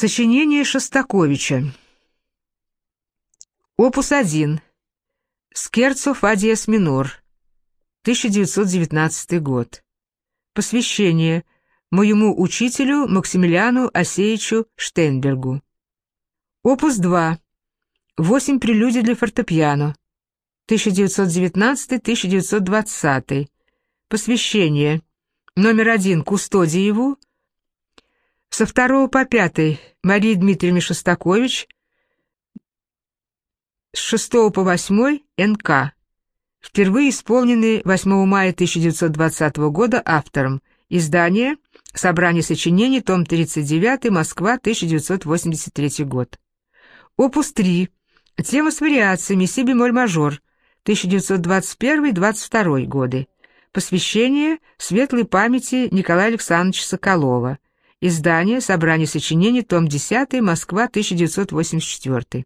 Сочинение Шостаковича. Опус 1. Скерцо фа диез минор. 1919 год. Посвящение моему учителю Максимилиану Осеичу Штейнбергу. Опус 2. Восемь прелюдий для фортепиано. 1919-1920. Посвящение. Номер один Кустодиеву, со второго по пятый Мария Дмитриевна Шостакович, с шестого по восьмой НК. Впервые исполнены 8 мая 1920 года автором. Издание «Собрание сочинений», том 39, Москва, 1983 год. Опус 3. Тема с вариациями, си бемоль мажор, 1921-22 годы. Посвящение светлой памяти Николая Александровича Соколова. Издание «Собрание сочинений», том 10, Москва, 1984.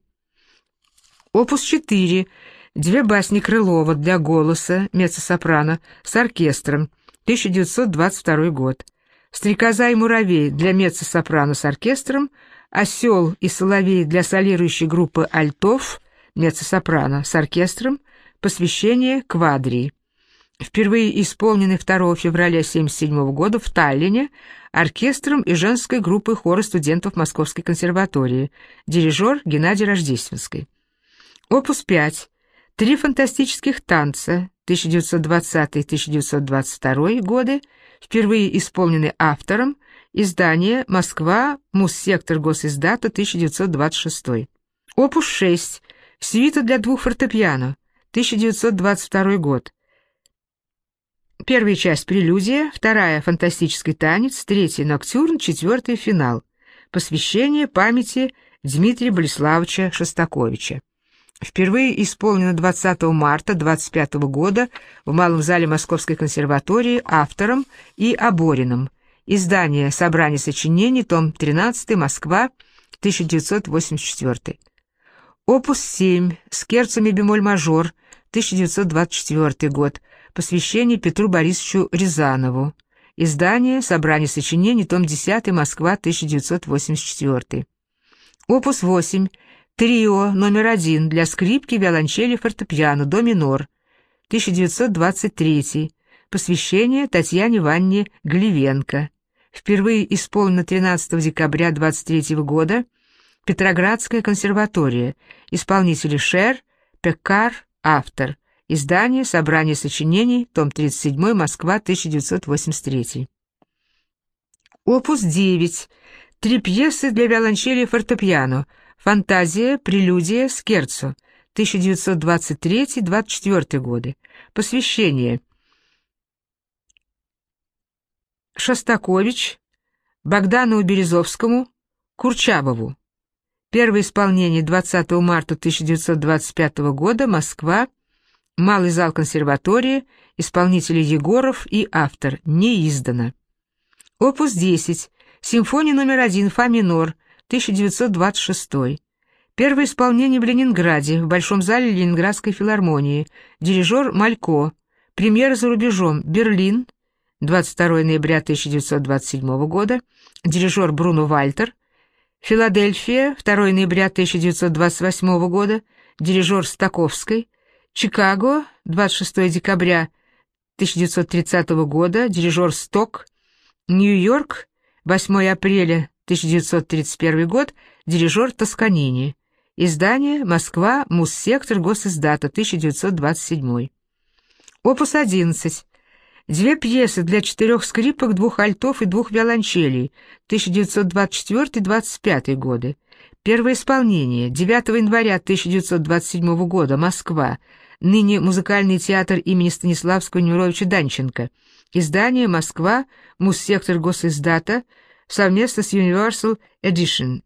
Опус 4. Две басни Крылова для голоса, меццо-сопрано, с оркестром, 1922 год. «Стрекоза и муравей» для меццо-сопрано с оркестром, «Осел и соловей» для солирующей группы альтов, меццо-сопрано с оркестром, посвящение квадрии впервые исполненный 2 февраля 1977 года в Таллине оркестром и женской группой хора студентов Московской консерватории, дирижер Геннадий Рождественский. Опус 5. Три фантастических танца 1920-1922 годы, впервые исполнены автором, издание «Москва», Муссектор Госиздата, 1926. Опус 6. Свита для двух фортепиано, 1922 год, Первая часть — прелюдия, вторая — фантастический танец, третья — ноктюрн, четвертая — финал. Посвящение памяти Дмитрия Болеславовича Шостаковича. Впервые исполнено 20 марта 25 года в Малом зале Московской консерватории автором и Обориным. Издание «Собрание сочинений», том 13, Москва, 1984. Опус 7, скерцами бемоль-мажор, 1924 год, посвящение Петру Борисовичу Рязанову. Издание «Собрание сочинений», том 10, Москва, 1984. Опус 8. Трио номер один для скрипки, виолончели, фортепиано, до минор. 1923. Посвящение Татьяне Ванне Гливенко. Впервые исполнено 13 декабря 23 года. Петроградская консерватория. Исполнители Шер, Пеккар, автор. Издание «Собрание сочинений», том 37, Москва, 1983. Опус 9. Три пьесы для виолончели и фортепиано. Фантазия, прелюдия, скерцо. 1923-24 годы. Посвящение. Шостакович, Богдану Березовскому, Курчабову. Первое исполнение 20 марта 1925 года, Москва, Малый зал консерватории, исполнители Егоров и автор, не издано. Опус 10, симфония номер один, фа минор, 1926. Первое исполнение в Ленинграде, в Большом зале Ленинградской филармонии. Дирижер Малько. Премьера за рубежом. Берлин, 22 ноября 1927 года. Дирижер Бруно Вальтер. Филадельфия, 2 ноября 1928 года. Дирижер Стаковской. Чикаго, 26 декабря 1930 года, дирижер Сток. Нью-Йорк, 8 апреля 1931 год, дирижер Тосканини. Издание «Москва. Муссектор. Госиздата. 1927». Опус 11. Две пьесы для четырех скрипок, двух альтов и двух виолончелей. 1924-25 годы. Первое исполнение. 9 января 1927 года. Москва ныне музыкальный театр имени Станиславского Немировича Данченко. Издание «Москва», Муссектор Госиздата, совместно с Universal Edition,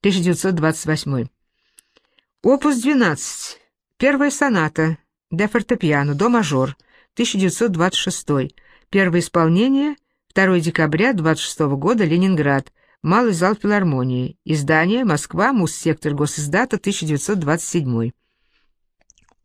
1928. Опус 12. Первая соната для фортепиано, до мажор, 1926. Первое исполнение, 2 декабря 26 года, Ленинград, Малый зал филармонии. Издание «Москва», Муссектор Госиздата, 1927.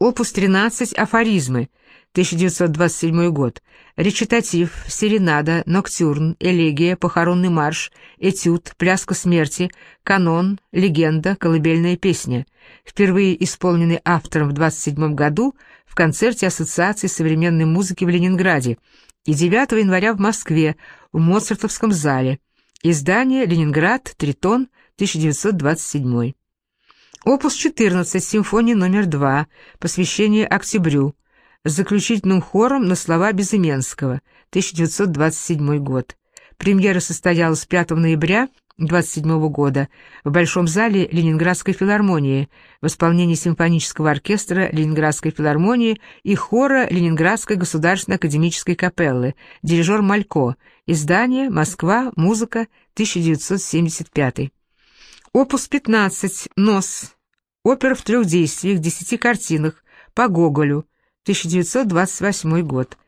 Опус 13 «Афоризмы», 1927 год. Речитатив, серенада, ноктюрн, элегия, похоронный марш, этюд, пляска смерти, канон, легенда, колыбельная песня. Впервые исполненный автором в 27 году в концерте Ассоциации современной музыки в Ленинграде и 9 января в Москве в Моцартовском зале. Издание «Ленинград. Тритон. 1927». Опус 14, симфония номер 2, посвящение октябрю, заключительным хором на слова Безыменского, 1927 год. Премьера состоялась 5 ноября 27 года в Большом зале Ленинградской филармонии в исполнении симфонического оркестра Ленинградской филармонии и хора Ленинградской государственной академической капеллы, дирижер Малько, издание «Москва. Музыка. 1975». Опус 15. Нос. Опера в трех действиях, десяти картинах, по Гоголю, 1928 год.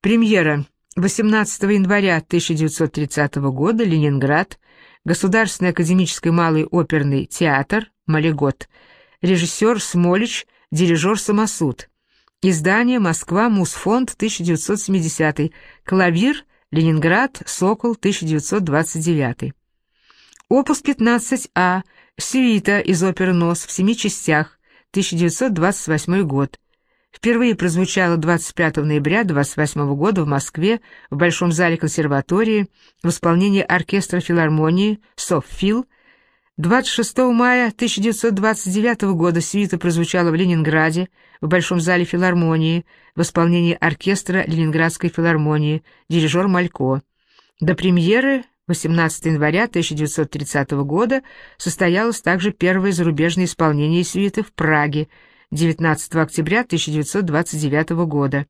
Премьера 18 января 1930 года, Ленинград, Государственный академический малый оперный театр, Малигот, режиссер Смолич, дирижер Самосуд. Издание «Москва. Мусфонд. 1970. Клавир. Ленинград. Сокол. 1929». Опус 15А. Сюита из оперы «Нос» в семи частях. 1928 год впервые прозвучала 25 ноября 28 года в Москве в Большом зале консерватории в исполнении оркестра филармонии «Соффил». 26 мая 1929 года сюита прозвучала в Ленинграде в Большом зале филармонии в исполнении оркестра Ленинградской филармонии дирижер Малько. До премьеры 18 января 1930 года состоялось также первое зарубежное исполнение сюиты в Праге – 19 октября 1929 года.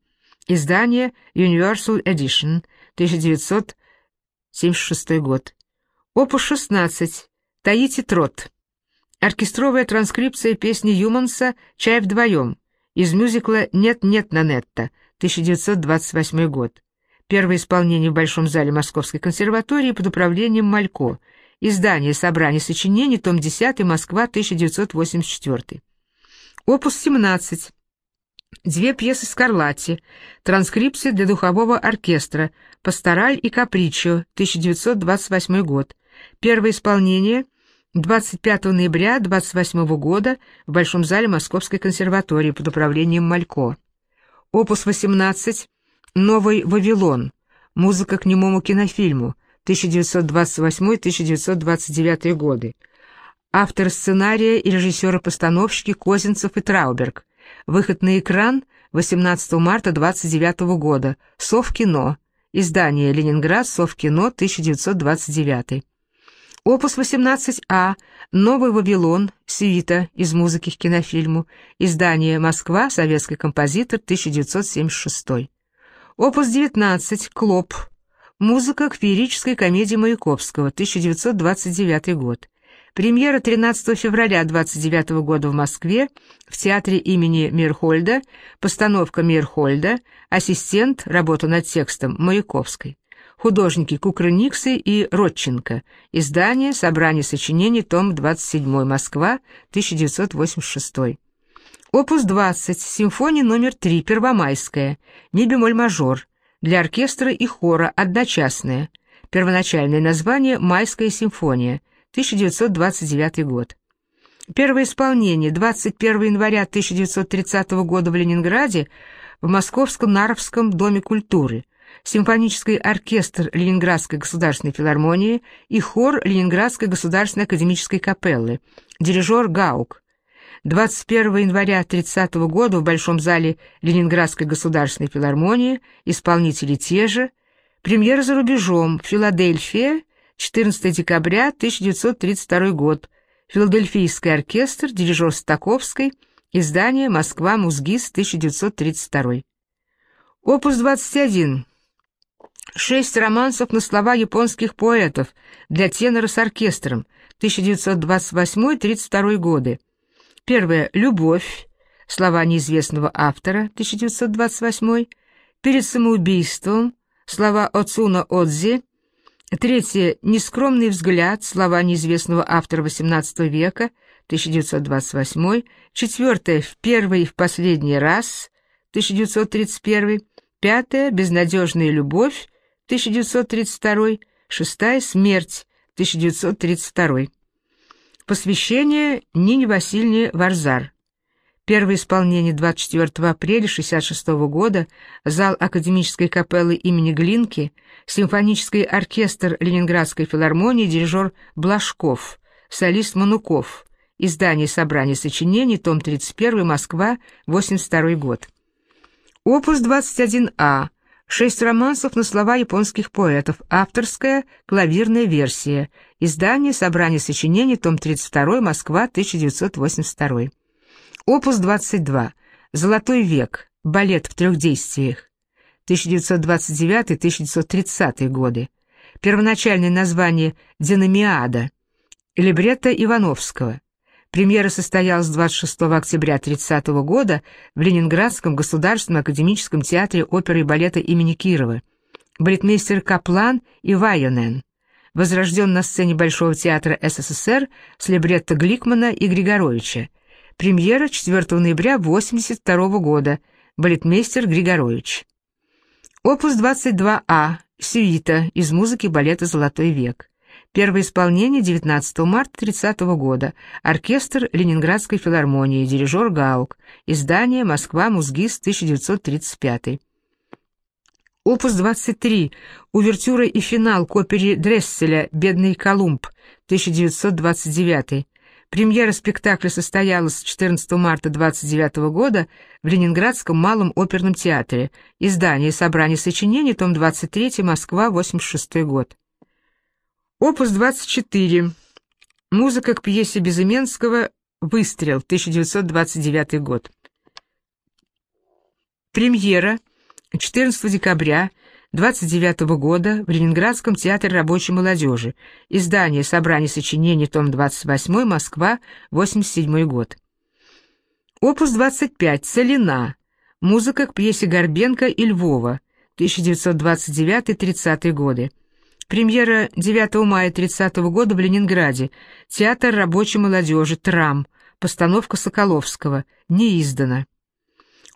Издание Universal Edition, 1976 год. Опус 16. Таити Трот. Оркестровая транскрипция песни Юманса «Чай вдвоем» из мюзикла «Нет-нет, Нанетта», 1928 год. Первое исполнение в Большом зале Московской консерватории под управлением Малько. Издание «Собрание сочинений», том 10, Москва, 1984. Опус 17. Две пьесы Скарлатти. Транскрипции для духового оркестра. Пастораль и Капричо. 1928 год. Первое исполнение 25 ноября 28 года в Большом зале Московской консерватории под управлением Малько. Опус 18. Новый Вавилон. Музыка к немому кинофильму. 1928-1929 годы. Автор сценария и режиссеры-постановщики Козинцев и Трауберг. Выход на экран 18 марта 29 года. Совкино. Издание «Ленинград. Совкино. 1929». Опус 18А. Новый Вавилон. Сюита из музыки к кинофильму. Издание «Москва. Советский композитор. 1976». Опус 19. Клоп. Музыка к феерической комедии Маяковского. 1929 год. Премьера 13 февраля 29 года в Москве в театре имени Мирхольда, постановка Мирхольда, ассистент, работа над текстом Маяковской. Художники Кукрыниксы и Родченко. Издание «Собрание сочинений», том 27, Москва, 1986. Опус 20, симфония номер 3, Первомайская, ми бемоль мажор, для оркестра и хора, одночасная. Первоначальное название «Майская симфония», 1929 год. Первое исполнение 21 января 1930 года в Ленинграде в Московском Наровском доме культуры, симфонический оркестр Ленинградской государственной филармонии и хор Ленинградской государственной академической капеллы, дирижер Гаук. 21 января 1930 года в Большом зале Ленинградской государственной филармонии исполнители те же, премьера за рубежом, Филадельфия, 14 декабря 1932 год. Филадельфийский оркестр, дирижер Стаковской, издание «Москва. Музгиз. 1932». Опус 21. Шесть романсов на слова японских поэтов для тенора с оркестром 1928-32 годы. Первое «Любовь», слова неизвестного автора 1928, «Перед самоубийством», слова Оцуна Отзи Третье. Нескромный взгляд. Слова неизвестного автора XVIII века. 1928. Четвертое. В первый и в последний раз. 1931, пятая «Безнадежная любовь», 1932, шестая «Смерть», 1932. Посвящение Нине Васильевне Варзар. Первое исполнение 24 апреля 1966 года, зал Академической капеллы имени Глинки, симфонический оркестр Ленинградской филармонии, дирижер Блажков, солист Мануков, издание собрания сочинений, том 31, Москва, 82 год. Опус 21А, шесть романсов на слова японских поэтов, авторская клавирная версия, издание собрания сочинений, том 32, Москва, 1982. Опус 22. Золотой век. Балет в трех действиях. 1929-1930 годы. Первоначальное название «Динамиада». Либретто Ивановского. Премьера состоялась 26 октября 30 года в Ленинградском государственном академическом театре оперы и балета имени Кирова. Балетмейстер Каплан и Вайонен. Возрожден на сцене Большого театра СССР с либретто Гликмана и Григоровича. Премьера 4 ноября 1982 года. Балетмейстер Григорович. Опус 22А. Сюита из музыки балета «Золотой век». Первое исполнение 19 марта 30 года. Оркестр Ленинградской филармонии. Дирижер Гаук. Издание «Москва. Музгиз. 1935». Опус 23. Увертюра и финал к опере Дресселя «Бедный Колумб» 1929. Премьера спектакля состоялась 14 марта 29 года в Ленинградском Малом оперном театре. Издание «Собрание сочинений», том 23, Москва, 86 год. Опус 24. Музыка к пьесе Безыменского «Выстрел», 1929 год. Премьера 14 декабря 29 года в Ленинградском театре рабочей молодежи. Издание «Собрание сочинений», том 28, Москва, 87 год. Опус 25. Целина. Музыка к пьесе Горбенко и Львова. 1929-30 годы. Премьера 9 мая 30 года в Ленинграде. Театр рабочей молодежи. Трам. Постановка Соколовского. Не издана.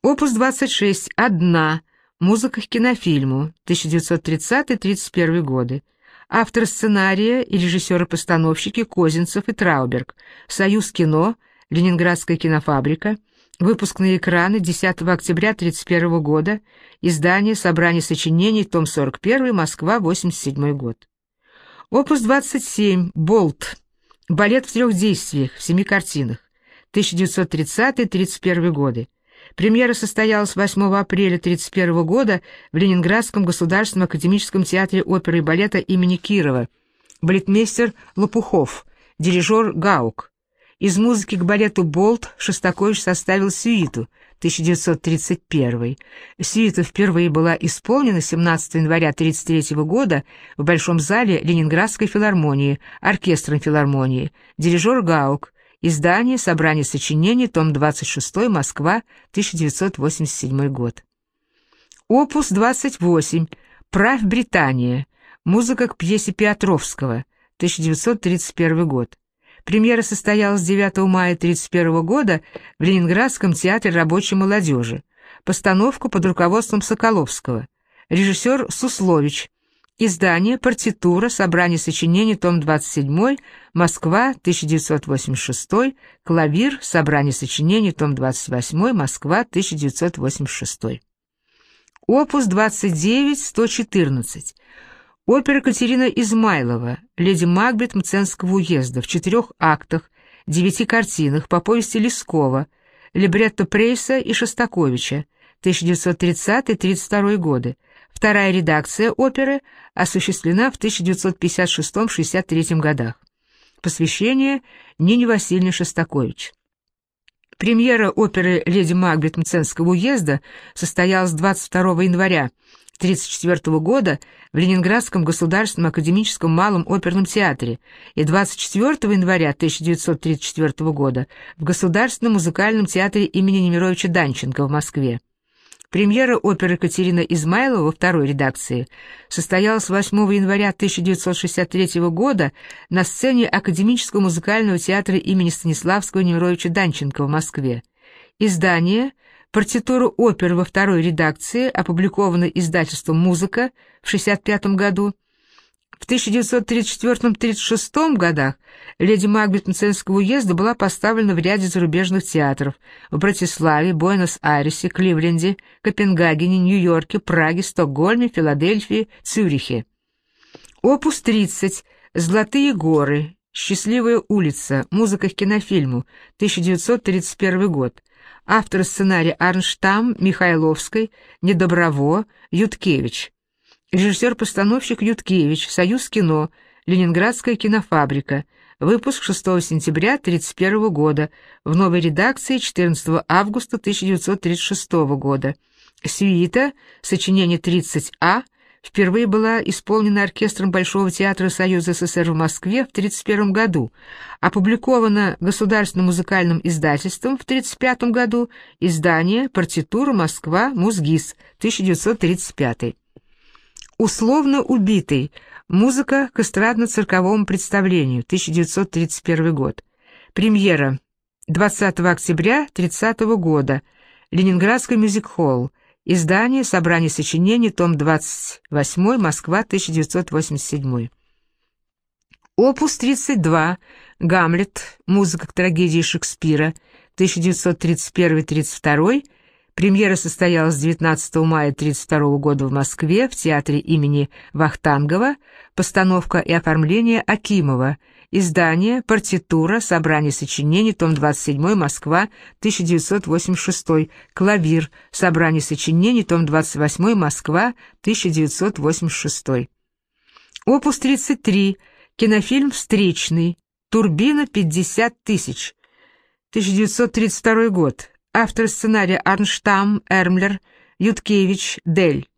Опус 26. Одна. Музыка к кинофильму. 1930-31 годы. Автор сценария и режиссеры-постановщики Козинцев и Трауберг. Союз кино. Ленинградская кинофабрика. 1933 Выпускные экраны 10 октября 1931 года. Издание «Собрание сочинений», том 41, Москва, 87 год. Опус 27, «Болт». Балет в трех действиях, в семи картинах. 1930-31 годы. Премьера состоялась 8 апреля 1931 года в Ленинградском государственном академическом театре оперы и балета имени Кирова. Балетмейстер Лопухов, дирижер Гаук. Из музыки к балету «Болт» Шостакович составил сюиту 1931. Сюита впервые была исполнена 17 января 1933 года в Большом зале Ленинградской филармонии, оркестром филармонии, дирижер Гаук, Издание «Собрание сочинений», том 26, Москва, 1987 год. Опус 28. «Правь Британия». Музыка к пьесе Петровского, 1931 год. Премьера состоялась 9 мая 1931 года в Ленинградском театре рабочей молодежи. Постановку под руководством Соколовского. Режиссер Суслович. Издание «Партитура. Собрание сочинений. Том 27. Москва. 1986. Клавир. Собрание сочинений. Том 28. Москва. 1986». Опус 29. 114. Опера Катерина Измайлова «Леди Макбет Мценского уезда» в четырех актах, девяти картинах по повести Лескова, либретто Прейса и Шостаковича, 1930-32 годы, Вторая редакция оперы осуществлена в 1956-63 годах. Посвящение Нине Васильевне Шостакович. Премьера оперы «Леди Магбет Мценского уезда» состоялась 22 января 1934 года в Ленинградском государственном академическом малом оперном театре и 24 января 1934 года в Государственном музыкальном театре имени Немировича Данченко в Москве. Премьера оперы Катерина Измайлова во второй редакции состоялась 8 января 1963 года на сцене Академического музыкального театра имени Станиславского Немировича Данченко в Москве. Издание партитуру оперы во второй редакции, опубликованной издательством «Музыка» в 1965 году. В 1934-36 годах леди Магбет Мценского уезда была поставлена в ряде зарубежных театров в Братиславе, Буэнос-Айресе, Кливленде, Копенгагене, Нью-Йорке, Праге, Стокгольме, Филадельфии, Цюрихе. Опус 30 «Золотые горы», «Счастливая улица», музыка к кинофильму, 1931 год. Автор сценария Арнштам, Михайловской, Недоброво, Юткевич. Режиссер-постановщик Юткевич, Союз кино, Ленинградская кинофабрика. Выпуск 6 сентября 1931 года, в новой редакции 14 августа 1936 года. Сюита, сочинение 30А, впервые была исполнена оркестром Большого театра Союза СССР в Москве в 1931 году, опубликована Государственным музыкальным издательством в 1935 году, издание «Партитура Москва. Музгис. 1935». «Условно убитый. Музыка к эстрадно-цирковому представлению. 1931 год». Премьера 20 октября 30 года. Ленинградский мюзик-холл. Издание «Собрание сочинений», том 28, Москва, 1987. Опус 32, Гамлет, музыка к трагедии Шекспира, 1931-32, премьера состоялась 19 мая 1932 года в Москве в театре имени Вахтангова, постановка и оформление Акимова, Издание, партитура, собрание сочинений, том 27, Москва, 1986. Клавир, собрание сочинений, том 28, Москва, 1986. Опус 33. Кинофильм «Встречный». Турбина 50 тысяч. 1932 год. Автор сценария Арнштам, Эрмлер, Юткевич, Дель.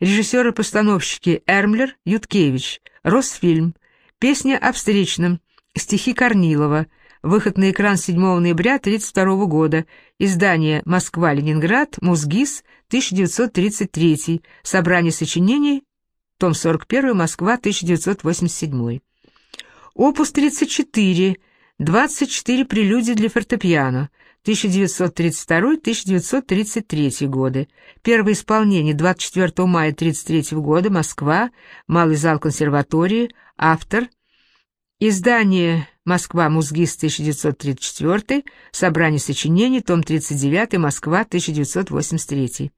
Режиссеры-постановщики Эрмлер, Юткевич. Росфильм. Песня о встречном. Стихи Корнилова. Выход на экран 7 ноября 1932 года. Издание «Москва-Ленинград», Музгис, 1933. Собрание сочинений, том 41, Москва, 1987. Опус 34. 24 прелюдии для фортепиано. 1932-1933 годы. Первое исполнение 24 мая 1933 года, Москва, Малый зал консерватории, автор. Издание «Москва. Музгист. 1934», собрание сочинений, том 39, Москва, 1983.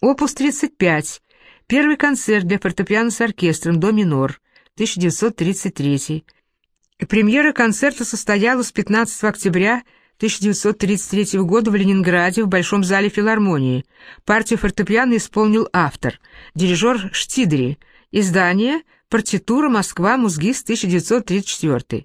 Опус 35. Первый концерт для фортепиано с оркестром «До минор», 1933. Премьера концерта состоялась 15 октября 1933 года в Ленинграде в Большом зале филармонии. Партию фортепиано исполнил автор, дирижер Штидри. Издание «Партитура Москва. Музгист. 1934».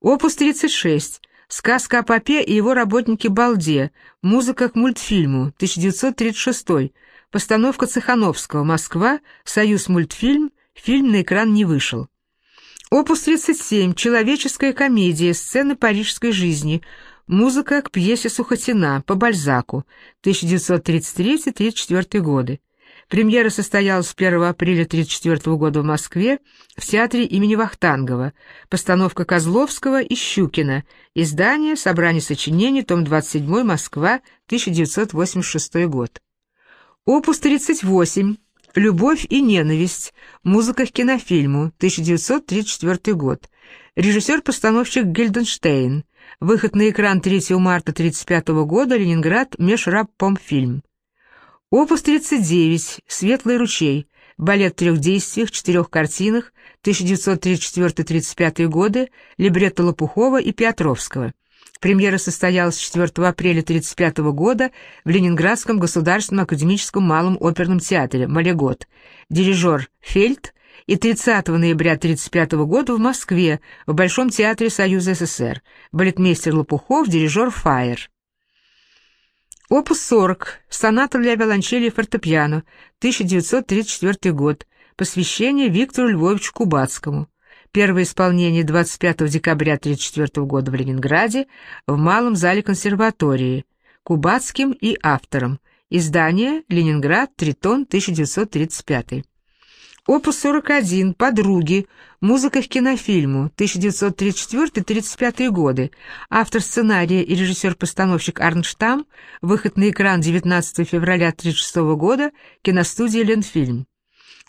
Опус 36. Сказка о Попе и его работнике Балде. Музыка к мультфильму. 1936. Постановка Цехановского. Москва. Союз мультфильм. Фильм на экран не вышел. Опус 37. Человеческая комедия. Сцены парижской жизни. Музыка к пьесе Сухотина по Бальзаку, 1933-34 годы. Премьера состоялась 1 апреля 1934 года в Москве в театре имени Вахтангова, постановка Козловского и Щукина, издание «Собрание сочинений», том 27, Москва, 1986 год. Опус 38. «Любовь и ненависть. Музыка к кинофильму», 1934 год. Режиссер-постановщик Гильденштейн. Выход на экран 3 марта 1935 года, Ленинград, Межрабпомфильм. Опус 39, «Светлый ручей», балет в трех действиях, четырех картинах, 1934-35 годы, либретто Лопухова и Петровского. Премьера состоялась 4 апреля 1935 года в Ленинградском государственном академическом малом оперном театре «Малегот». Дирижер Фельд – и 30 ноября 1935 года в Москве, в Большом театре Союза СССР, балетмейстер Лопухов, дирижер Фаер. Опус 40, соната для виолончели и фортепиано, 1934 год, посвящение Виктору Львовичу Кубацкому. Первое исполнение 25 декабря 1934 года в Ленинграде, в Малом зале консерватории, Кубацким и автором. Издание «Ленинград. Тритон. 1935». Опус 41 «Подруги», музыка к кинофильму, 1934-35 годы, автор сценария и режиссер-постановщик Арнштам, выход на экран 19 февраля 1936 года, киностудия «Ленфильм».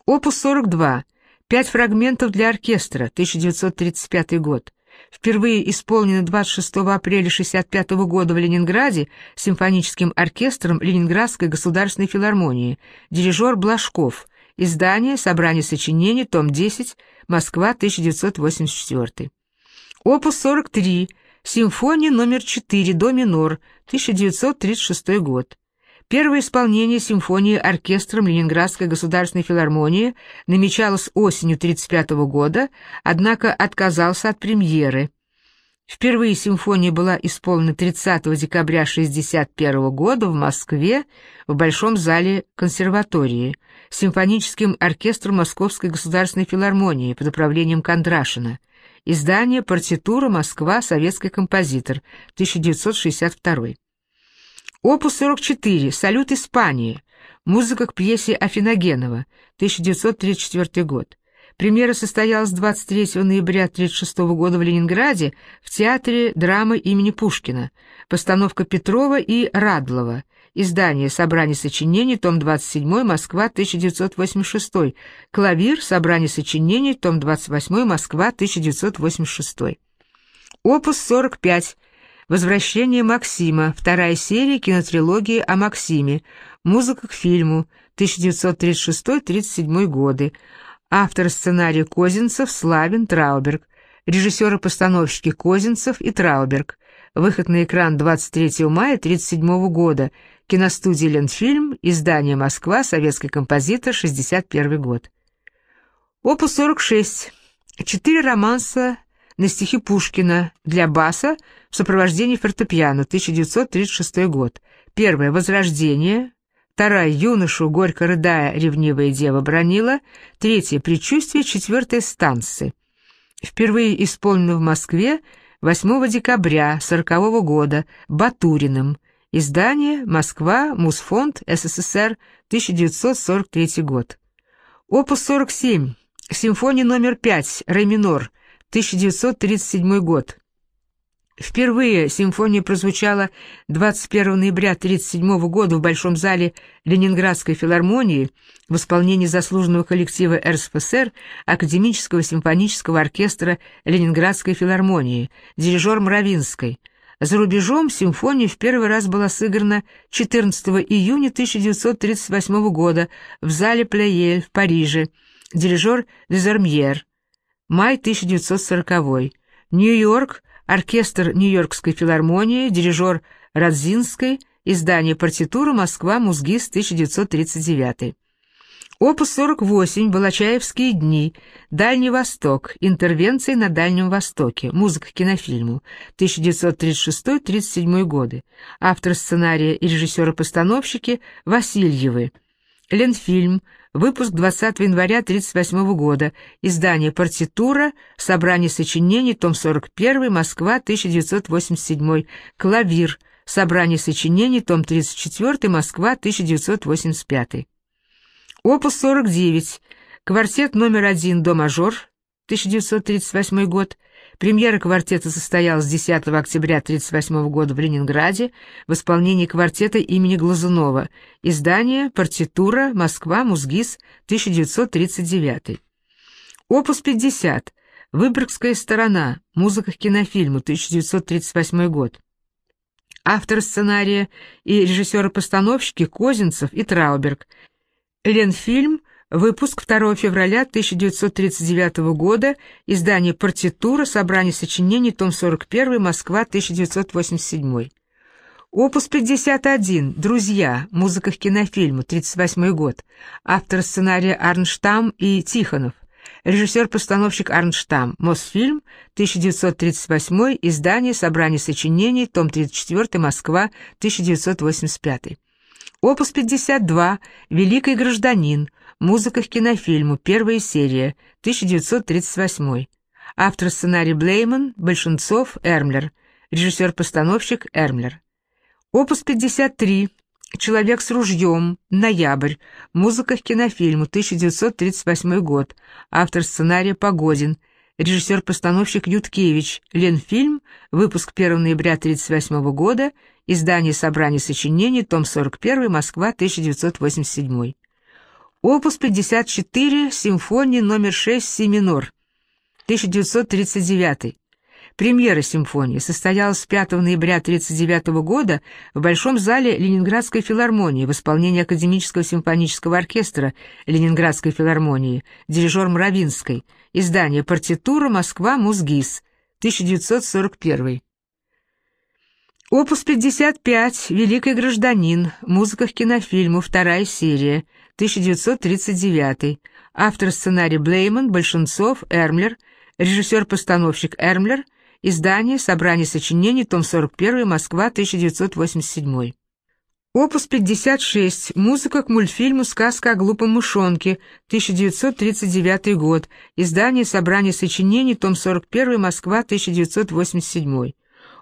Опус 42 «Пять фрагментов для оркестра», 1935 год. Впервые исполнено 26 апреля 1965 года в Ленинграде симфоническим оркестром Ленинградской государственной филармонии, дирижер Блажков – Издание «Собрание сочинений», том 10, Москва, 1984. Опус 43, симфония номер 4, до минор, 1936 год. Первое исполнение симфонии оркестром Ленинградской государственной филармонии намечалось осенью 1935 года, однако отказался от премьеры. Впервые симфония была исполнена 30 декабря 1961 года в Москве в Большом зале консерватории симфоническим оркестром Московской государственной филармонии под управлением Кондрашина. Издание «Партитура. Москва. Советский композитор. 1962». Опус 44. «Салют Испании». Музыка к пьесе Афиногенова. 1934 год. Премьера состоялась 23 ноября 1936 года в Ленинграде в Театре драмы имени Пушкина. Постановка Петрова и Радлова. Издание «Собрание сочинений», том 27, Москва, 1986. Клавир, «Собрание сочинений», том 28, Москва, 1986. Опус 45. «Возвращение Максима», вторая серия кинотрилогии о Максиме. Музыка к фильму, 1936-37 годы. Автор сценария Козинцев, Славин, Трауберг. Режиссеры-постановщики Козинцев и Трауберг. Выход на экран 23 мая 1937 года. Киностудия «Ленфильм», издание «Москва», советский композитор, 61 год. Опус 46. Четыре романса на стихи Пушкина для баса в сопровождении фортепиано, 1936 год. Первое «Возрождение», Вторая — юношу, горько рыдая, ревнивая дева бронила. Третье — предчувствие, четвертое — станцы. Впервые исполнено в Москве 8 декабря 40 года Батуриным. Издание «Москва. Мусфонд. СССР. 1943 год». Опус 47. Симфония номер 5. Ре минор. 1937 год. Впервые симфония прозвучала 21 ноября 1937 года в Большом зале Ленинградской филармонии в исполнении заслуженного коллектива РСФСР Академического симфонического оркестра Ленинградской филармонии, дирижер Мравинской. За рубежом симфония в первый раз была сыграна 14 июня 1938 года в зале Плеель в Париже, дирижер Дезермьер. Май 1940 Нью-Йорк, оркестр Нью-Йоркской филармонии, дирижер Радзинской, издание партитура «Москва. Музгиз. 1939». Опус 48. Балачаевские дни. Дальний Восток. Интервенции на Дальнем Востоке. Музыка к кинофильму. 1936-37 годы. Автор сценария и режиссеры-постановщики Васильевы. Ленфильм. Выпуск 20 января 1938 года. Издание «Партитура», собрание сочинений, том 41, Москва, 1987. «Клавир», собрание сочинений, том 34, Москва, 1985. Опус 49, квартет номер один. «До-мажор», 1938 год. Премьера квартета состоялась 10 октября 1938 года в Ленинграде в исполнении квартета имени Глазунова. Издание «Партитура. Москва. Музгиз. 1939». Опус 50. Выборгская сторона. Музыка к кинофильму. 1938 год. Автор сценария и режиссеры-постановщики Козинцев и Трауберг. Ленфильм Выпуск 2 февраля 1939 года, издание «Партитура», собрание сочинений, том 41, Москва, 1987. Опус 51, «Друзья», музыка к кинофильму, 38 год. Автор сценария Арнштам и Тихонов. Режиссер-постановщик Арнштам. Мосфильм, 1938, издание «Собрание сочинений», том 34, Москва, 1985. Опус 52, «Великий гражданин», Музыка к кинофильму. Первая серия. 1938. Автор сценария Блейман, Большинцов, Эрмлер. Режиссер-постановщик Эрмлер. Опус 53. «Человек с ружьем», «Ноябрь», музыка к кинофильму, 1938 год, автор сценария Погодин, режиссер-постановщик Юткевич, Ленфильм, выпуск 1 ноября 1938 года, издание «Собрание сочинений», том 41, Москва, 1987. Опус 54, симфония номер 6, си минор, 1939. Премьера симфонии состоялась 5 ноября 1939 года в Большом зале Ленинградской филармонии в исполнении Академического симфонического оркестра Ленинградской филармонии, дирижер Мравинской, издание «Партитура. Москва. Музгис», 1941. Опус 55, «Великий гражданин», музыка к кинофильму, вторая серия, 1939. Автор сценария Блейман, Большинцов, Эрмлер, режиссер-постановщик Эрмлер – Издание «Собрание сочинений», том 41, Москва, 1987. Опус 56. Музыка к мультфильму «Сказка о глупом мышонке», 1939 год. Издание «Собрание сочинений», том 41, Москва, 1987.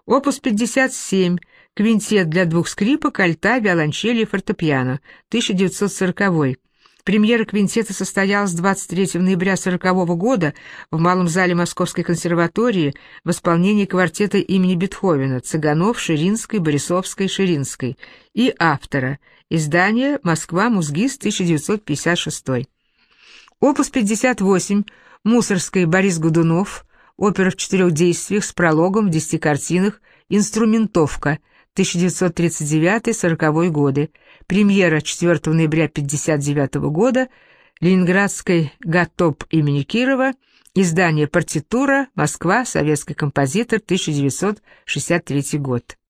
Опус 57. Квинтет для двух скрипок, альта, виолончели и фортепиано, 1940 Премьера квинтета состоялась 23 ноября 1940 года в Малом зале Московской консерватории в исполнении квартета имени Бетховена Цыганов, Ширинской, Борисовской, Ширинской и автора. Издание «Москва. Музгиз. 1956». Опус 58. Мусорской Борис Годунов. Опера в четырех действиях с прологом в десяти картинах. Инструментовка. 1939-40 годы. Премьера 4 ноября 1959 года. Ленинградской ГАТОП имени Кирова. Издание «Партитура. Москва. Советский композитор. 1963 год».